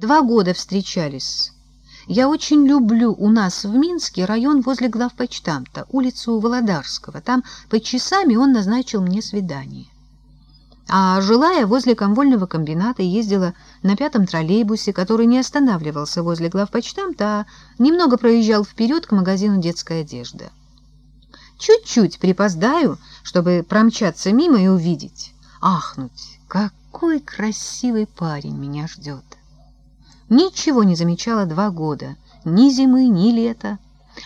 Два года встречались. Я очень люблю у нас в Минске район возле главпочтамта, улицу Володарского. Там под часами он назначил мне свидание. А жила я возле комвольного комбината ездила на пятом троллейбусе, который не останавливался возле главпочтамта, а немного проезжал вперед к магазину детской одежды. Чуть-чуть припоздаю, чтобы промчаться мимо и увидеть. Ахнуть, какой красивый парень меня ждет. Ничего не замечала два года, ни зимы, ни лета.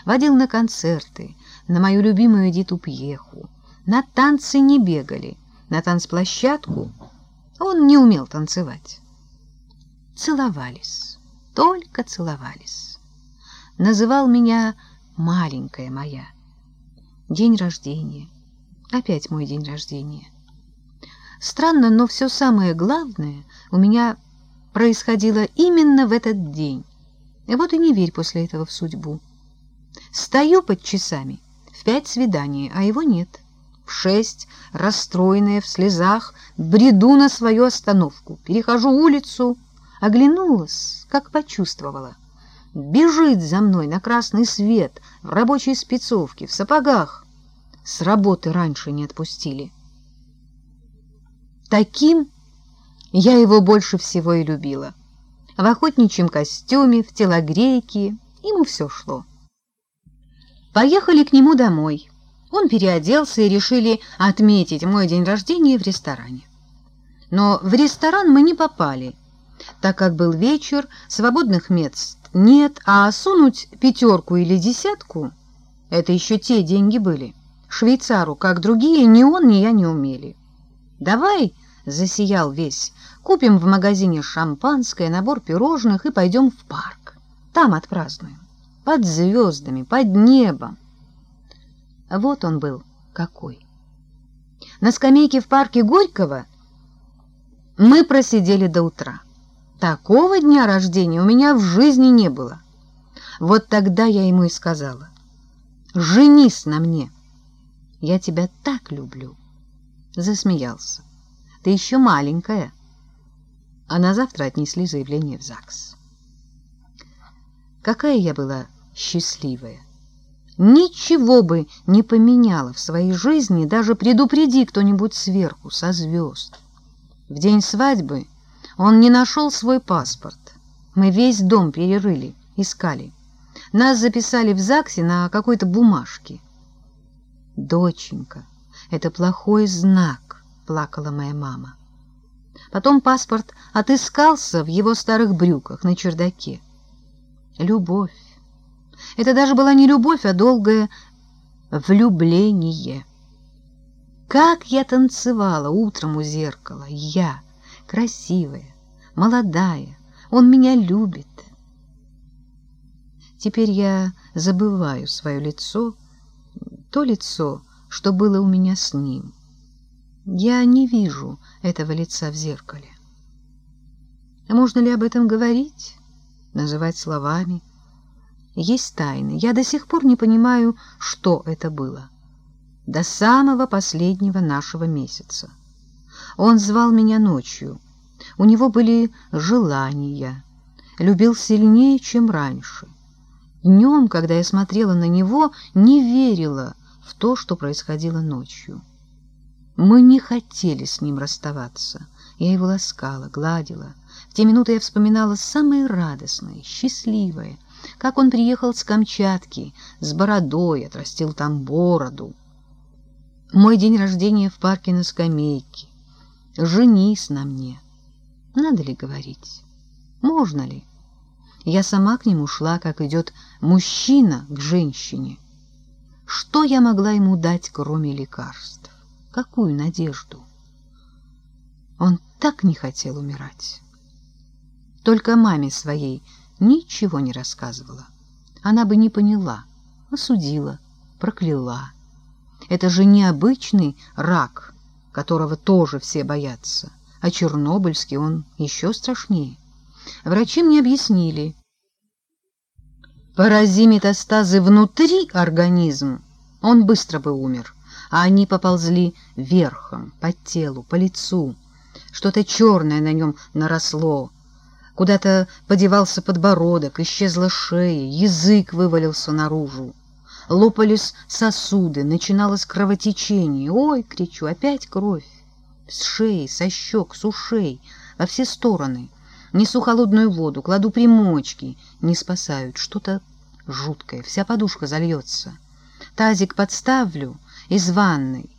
Водил на концерты, на мою любимую Эдиту Пьеху. На танцы не бегали, на танцплощадку он не умел танцевать. Целовались, только целовались. Называл меня «маленькая моя». День рождения. Опять мой день рождения. Странно, но все самое главное у меня происходило именно в этот день. И вот и не верь после этого в судьбу. Стою под часами, в пять свиданий, а его нет. В шесть, расстроенная, в слезах, бреду на свою остановку, перехожу улицу, оглянулась, как почувствовала. Бежит за мной на красный свет, в рабочей спецовке, в сапогах. С работы раньше не отпустили. Таким я его больше всего и любила. В охотничьем костюме, в телогрейке, ему все шло. Поехали к нему домой. Он переоделся и решили отметить мой день рождения в ресторане. Но в ресторан мы не попали, так как был вечер, свободных мест нет, а сунуть пятерку или десятку — это еще те деньги были. Швейцару, как другие, ни он, ни я не умели. «Давай», — засиял весь, Купим в магазине шампанское, набор пирожных и пойдем в парк. Там отпразднуем. Под звездами, под небом. Вот он был какой. На скамейке в парке Горького мы просидели до утра. Такого дня рождения у меня в жизни не было. Вот тогда я ему и сказала, «Женись на мне, я тебя так люблю». Засмеялся. «Ты еще маленькая» а на завтра отнесли заявление в ЗАГС. Какая я была счастливая! Ничего бы не поменяла в своей жизни, даже предупреди кто-нибудь сверху, со звезд. В день свадьбы он не нашел свой паспорт. Мы весь дом перерыли, искали. Нас записали в ЗАГСе на какой-то бумажке. «Доченька, это плохой знак», — плакала моя мама. Потом паспорт отыскался в его старых брюках на чердаке. Любовь. Это даже была не любовь, а долгое влюбление. Как я танцевала утром у зеркала. Я, красивая, молодая. Он меня любит. Теперь я забываю свое лицо, то лицо, что было у меня с ним. Я не вижу этого лица в зеркале. А можно ли об этом говорить, называть словами? Есть тайны. Я до сих пор не понимаю, что это было. До самого последнего нашего месяца. Он звал меня ночью. У него были желания. Любил сильнее, чем раньше. Днем, когда я смотрела на него, не верила в то, что происходило ночью. Мы не хотели с ним расставаться. Я его ласкала, гладила. В те минуты я вспоминала самое радостное, счастливое, как он приехал с Камчатки, с бородой, отрастил там бороду. Мой день рождения в парке на скамейке. Женись на мне. Надо ли говорить? Можно ли? Я сама к нему шла, как идет мужчина к женщине. Что я могла ему дать, кроме лекарств? Какую надежду? Он так не хотел умирать. Только маме своей ничего не рассказывала. Она бы не поняла, осудила, прокляла. Это же необычный рак, которого тоже все боятся, а чернобыльский он еще страшнее. Врачи мне объяснили. Порази метастазы внутри организма, он быстро бы умер а они поползли верхом, по телу, по лицу. Что-то черное на нем наросло. Куда-то подевался подбородок, исчезла шея, язык вывалился наружу. Лопались сосуды, начиналось кровотечение. «Ой!» — кричу, «опять кровь!» С шеи, со щек, с ушей, во все стороны. Несу холодную воду, кладу примочки. Не спасают, что-то жуткое, вся подушка зальется. Тазик подставлю из ванной.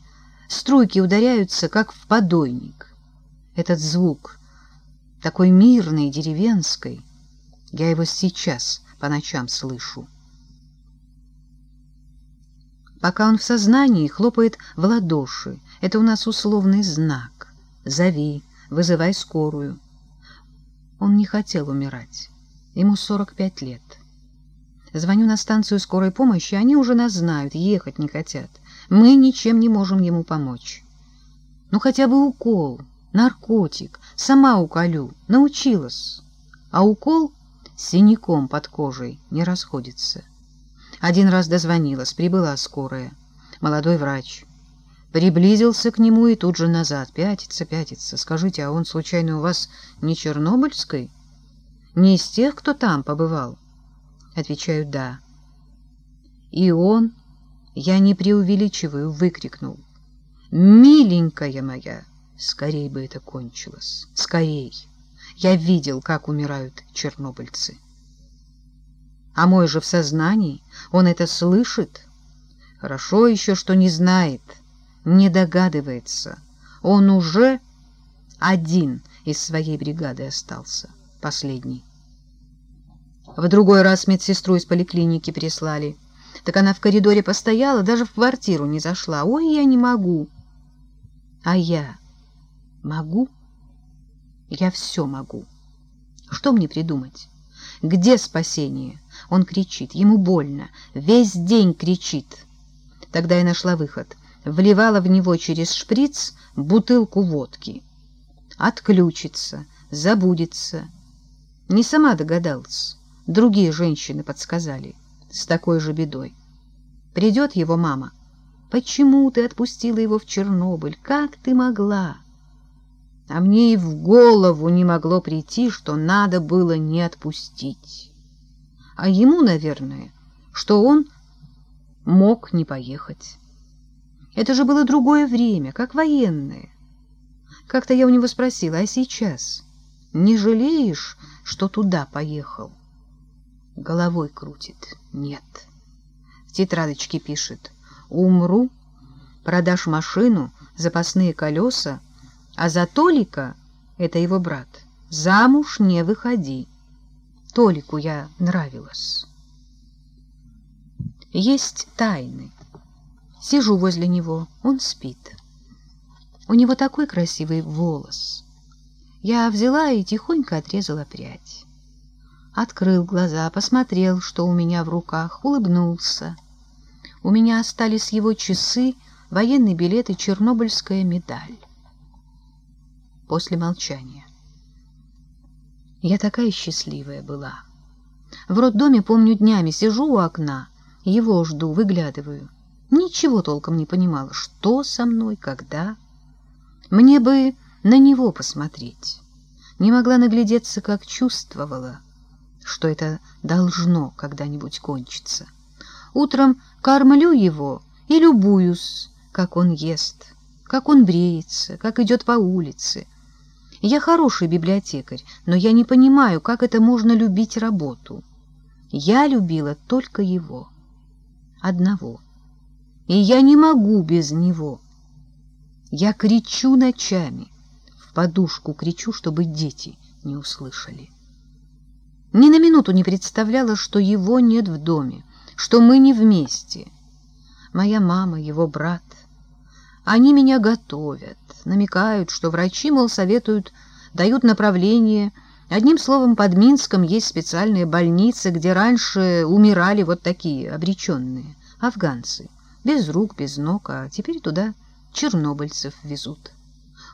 Струйки ударяются, как в подойник. Этот звук, такой мирный, деревенский, я его сейчас по ночам слышу. Пока он в сознании, хлопает в ладоши. Это у нас условный знак. Зови, вызывай скорую. Он не хотел умирать. Ему 45 лет. Звоню на станцию скорой помощи, они уже нас знают, ехать не хотят. Мы ничем не можем ему помочь. Ну, хотя бы укол, наркотик, сама уколю, научилась. А укол синяком под кожей не расходится. Один раз дозвонилась, прибыла скорая. Молодой врач. Приблизился к нему и тут же назад. Пятится, пятится. Скажите, а он случайно у вас не чернобыльской? Не из тех, кто там побывал? Отвечаю, да. И он, я не преувеличиваю, выкрикнул. «Миленькая моя!» Скорей бы это кончилось. Скорей. Я видел, как умирают чернобыльцы. А мой же в сознании, он это слышит. Хорошо еще, что не знает, не догадывается. Он уже один из своей бригады остался, последний. В другой раз медсестру из поликлиники прислали. Так она в коридоре постояла, даже в квартиру не зашла. Ой, я не могу. А я могу? Я все могу. Что мне придумать? Где спасение? Он кричит, ему больно, весь день кричит. Тогда я нашла выход. Вливала в него через шприц бутылку водки. Отключится, забудется. Не сама догадалась. Другие женщины подсказали. С такой же бедой. Придет его мама. Почему ты отпустила его в Чернобыль? Как ты могла? А мне и в голову не могло прийти, что надо было не отпустить. А ему, наверное, что он мог не поехать. Это же было другое время, как военное. Как-то я у него спросила, а сейчас не жалеешь, что туда поехал? Головой крутит. Нет. В тетрадочке пишет. Умру, продашь машину, запасные колеса, а за Толика, это его брат, замуж не выходи. Толику я нравилась. Есть тайны. Сижу возле него, он спит. У него такой красивый волос. Я взяла и тихонько отрезала прядь. Открыл глаза, посмотрел, что у меня в руках, улыбнулся. У меня остались его часы, военный билет и чернобыльская медаль после молчания. Я такая счастливая была. В роддоме, помню, днями сижу у окна, его жду, выглядываю. Ничего толком не понимала, что со мной, когда. Мне бы на него посмотреть. Не могла наглядеться, как чувствовала, что это должно когда-нибудь кончиться. Утром кормлю его и любуюсь, как он ест, как он бреется, как идет по улице, я хороший библиотекарь, но я не понимаю, как это можно любить работу. Я любила только его, одного. И я не могу без него. Я кричу ночами, в подушку кричу, чтобы дети не услышали. Ни на минуту не представляла, что его нет в доме, что мы не вместе. Моя мама, его брат — они меня готовят, намекают, что врачи, мол, советуют, дают направление. Одним словом, под Минском есть специальная больница, где раньше умирали вот такие обреченные, афганцы, без рук, без ног, а теперь туда чернобыльцев везут.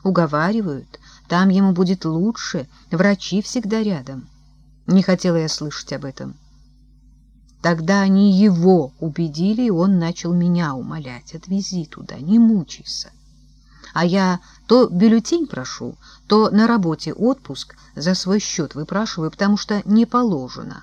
Уговаривают, там ему будет лучше, врачи всегда рядом. Не хотела я слышать об этом. Тогда они его убедили, и он начал меня умолять. Отвези туда, не мучайся. а я то бюллетень прошу, то на работе отпуск за свой счет выпрашиваю, потому что не положено.